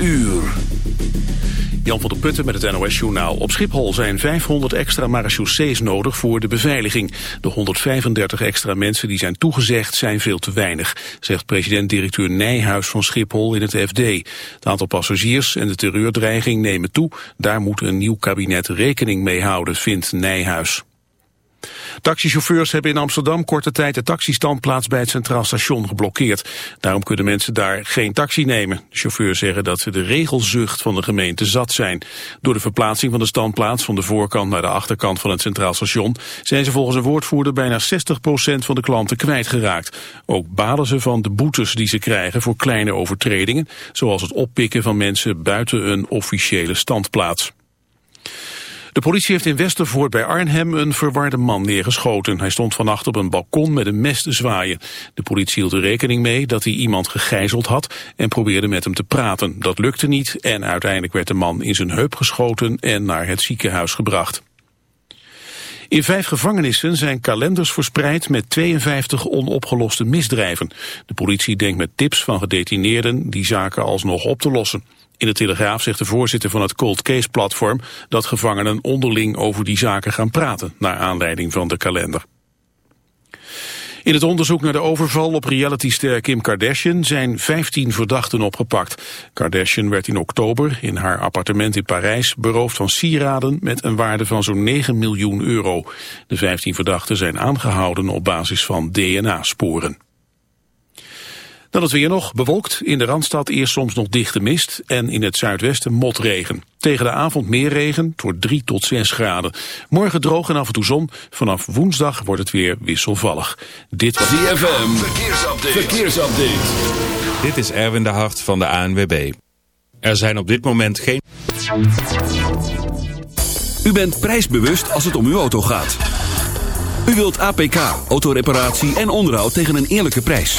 uur. Jan van der Putten met het NOS-journaal. Op Schiphol zijn 500 extra marechaussees nodig voor de beveiliging. De 135 extra mensen die zijn toegezegd zijn veel te weinig, zegt president-directeur Nijhuis van Schiphol in het FD. Het aantal passagiers en de terreurdreiging nemen toe. Daar moet een nieuw kabinet rekening mee houden, vindt Nijhuis. Taxichauffeurs hebben in Amsterdam korte tijd de taxistandplaats bij het Centraal Station geblokkeerd. Daarom kunnen mensen daar geen taxi nemen. De chauffeurs zeggen dat ze de regelzucht van de gemeente zat zijn. Door de verplaatsing van de standplaats van de voorkant naar de achterkant van het Centraal Station zijn ze volgens een woordvoerder bijna 60% van de klanten kwijtgeraakt. Ook balen ze van de boetes die ze krijgen voor kleine overtredingen, zoals het oppikken van mensen buiten een officiële standplaats. De politie heeft in Westervoort bij Arnhem een verwarde man neergeschoten. Hij stond vannacht op een balkon met een mes te zwaaien. De politie hield er rekening mee dat hij iemand gegijzeld had en probeerde met hem te praten. Dat lukte niet en uiteindelijk werd de man in zijn heup geschoten en naar het ziekenhuis gebracht. In vijf gevangenissen zijn kalenders verspreid met 52 onopgeloste misdrijven. De politie denkt met tips van gedetineerden die zaken alsnog op te lossen. In de Telegraaf zegt de voorzitter van het Cold Case Platform dat gevangenen onderling over die zaken gaan praten, naar aanleiding van de kalender. In het onderzoek naar de overval op realityster Kim Kardashian zijn 15 verdachten opgepakt. Kardashian werd in oktober in haar appartement in Parijs beroofd van sieraden met een waarde van zo'n 9 miljoen euro. De 15 verdachten zijn aangehouden op basis van DNA-sporen. Dan het weer nog, bewolkt. In de Randstad eerst soms nog dichte mist en in het zuidwesten motregen. Tegen de avond meer regen, het wordt 3 tot 6 graden. Morgen droog en af en toe zon. Vanaf woensdag wordt het weer wisselvallig. Dit was DFM. Verkeersupdate. Verkeersupdate. Dit is Erwin de Hart van de ANWB. Er zijn op dit moment geen... U bent prijsbewust als het om uw auto gaat. U wilt APK, autoreparatie en onderhoud tegen een eerlijke prijs.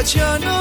But you're no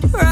Right.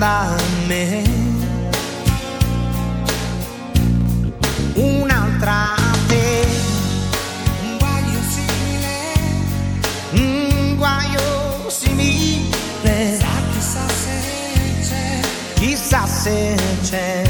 Sorprenda me. Un'altra te. Un guaio simile. Un guaio simile. Chissà se c'è. Chissà se c'è.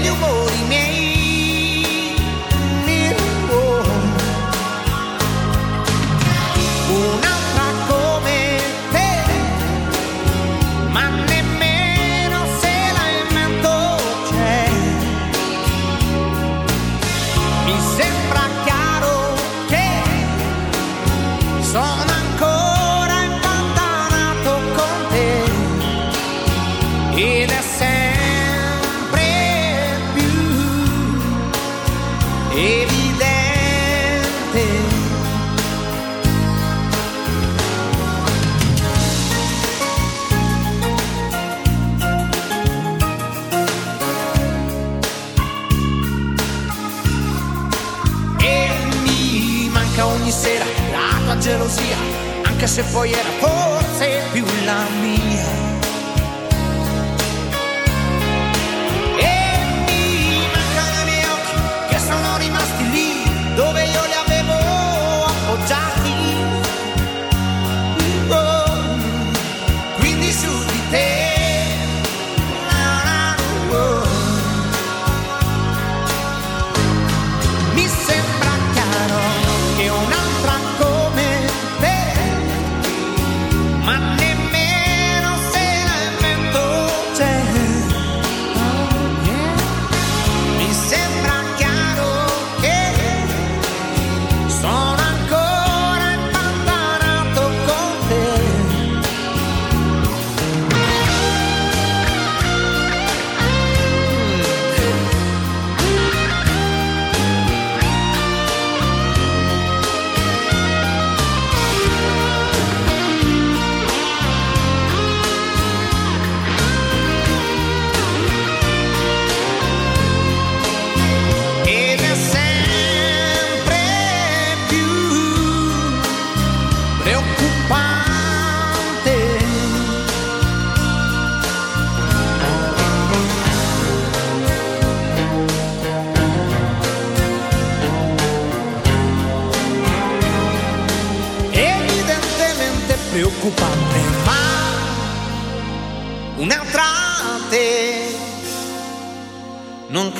Degli umori se poi